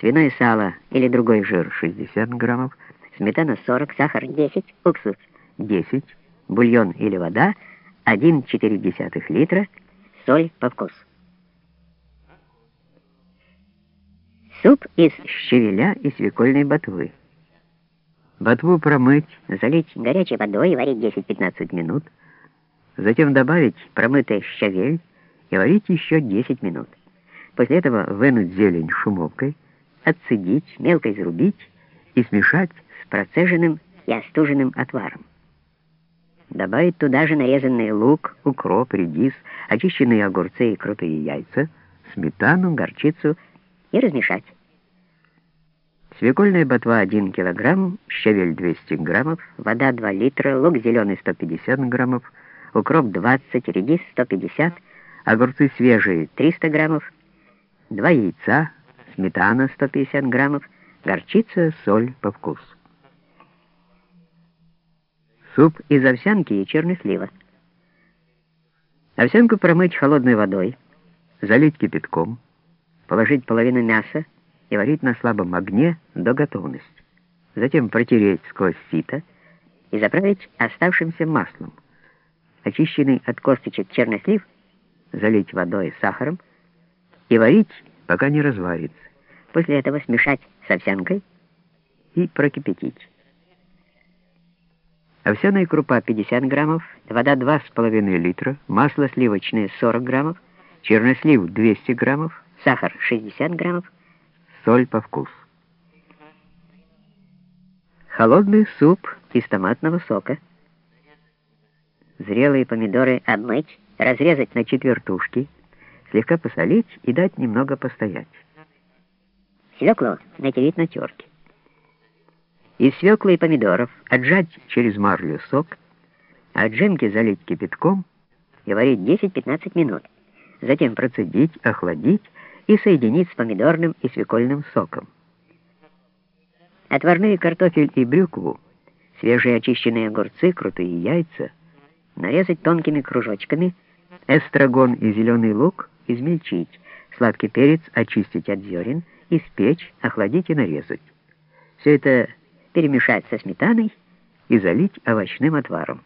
свиное сало или другой жир 60 граммов, сметана 40, сахар 10, уксус 10, бульон или вода 1,4 литра, соль по вкусу. Суп из щавеля и свекольной ботвы. Ботву промыть, залить горячей водой и варить 10-15 минут. Затем добавить промытый щавель и варить еще 10 минут. После этого вынуть зелень шумовкой, отцедить, мелко изрубить и смешать с процеженным и остуженным отваром. Добавить туда же нарезанный лук, укроп, редис, очищенные огурцы и крутые яйца, сметану, горчицу и размешать. Свекольная ботва 1 кг, щавель 200 граммов, вода 2 литра, лук зеленый 150 граммов, укроп 20, редис 150, огурцы свежие 300 граммов, 2 яйца, сметана 150 граммов, горчица, соль по вкусу. Суп из овсянки и чернослива. Овсянку промыть холодной водой, залить кипятком, положить половину мяса, и варить на слабом огне до готовности. Затем протереть сквозь сито и заправить оставшимся маслом. Очищенный от косточек чернослив залить водой и сахаром и варить, пока не разварится. После этого смешать с овсянкой и прокипятить. Овсяная крупа 50 граммов, вода 2,5 литра, масло сливочное 40 граммов, чернослив 200 граммов, сахар 60 граммов, соль по вкусу. Холодный суп из томатного сока. Зрелые помидоры обмыть, разрезать на четвертушки, слегка посолить и дать немного постоять. Свеклу натереть на терке. Из свеклы и помидоров отжать через марлю сок, а джемки залить кипятком и варить 10-15 минут. Затем процедить, охладить и соединить с помидорным и свекольным соком. Отварные картофель и брюкву, свежие очищенные огурцы, крутые яйца, нарезать тонкими кружочками, эстрагон и зеленый лук измельчить, сладкий перец очистить от зерен, испечь, охладить и нарезать. Все это перемешать со сметаной и залить овощным отваром.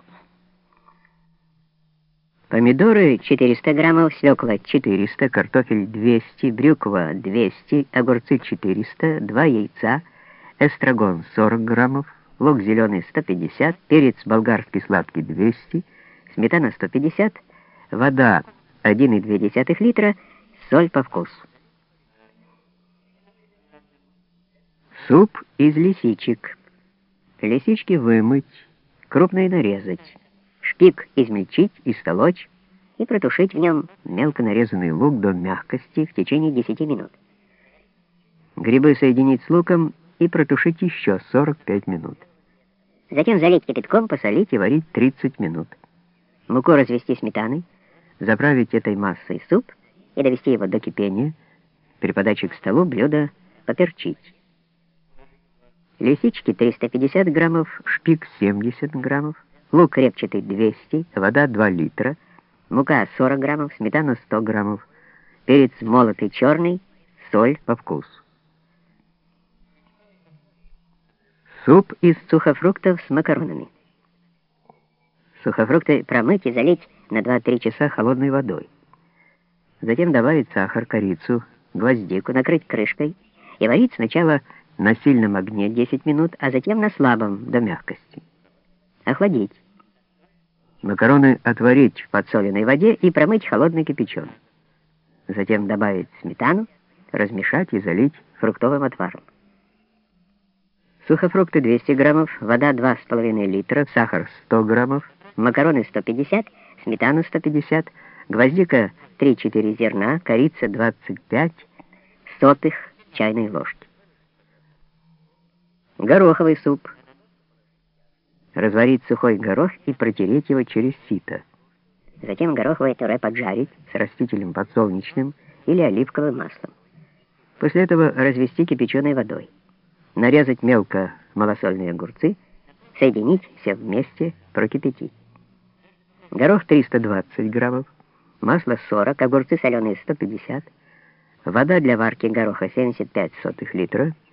Помидоры 400 граммов, свекла 400, картофель 200, брюква 200, огурцы 400, 2 яйца, эстрагон 40 граммов, лук зеленый 150, перец болгарский сладкий 200, сметана 150, вода 1,2 литра, соль по вкусу. Суп из лисичек. Лисички вымыть, крупные нарезать шпик измельчить и столочь и протушить в нем мелко нарезанный лук до мягкости в течение 10 минут. Грибы соединить с луком и протушить еще 45 минут. Затем залить кипятком, посолить и варить 30 минут. Муку развести сметаной, заправить этой массой суп и довести его до кипения. При подаче к столу блюдо поперчить. Лисички 350 граммов, шпик 70 граммов, лук репчатый 200, вода 2 литра, мука 40 граммов, сметана 100 граммов, перец молотый черный, соль по вкусу. Суп из сухофруктов с макаронами. Сухофрукты промыть и залить на 2-3 часа холодной водой. Затем добавить сахар, корицу, гвоздику, накрыть крышкой и варить сначала на сильном огне 10 минут, а затем на слабом до мягкости охладить. Макароны отварить в подсоленной воде и промыть холодной кипяченой. Затем добавить сметану, размешать и залить фруктовым отваром. Сухофрукты 200 граммов, вода 2,5 литра, сахар 100 граммов, макароны 150, сметана 150, гвоздика 3-4 зерна, корица 25 сотых чайной ложки. Гороховый суп разварить сухой горох и протереть его через сито. Затем гороховое пюре поджарить с растительным подсолнечным или оливковым маслом. После этого развести кипяченой водой. Нарезать мелко малосольные огурцы, соединить все вместе, прокипятить. Горох 320 граммов, масло 40, огурцы соленые 150, Вода для варки гороха 75 сотых литра –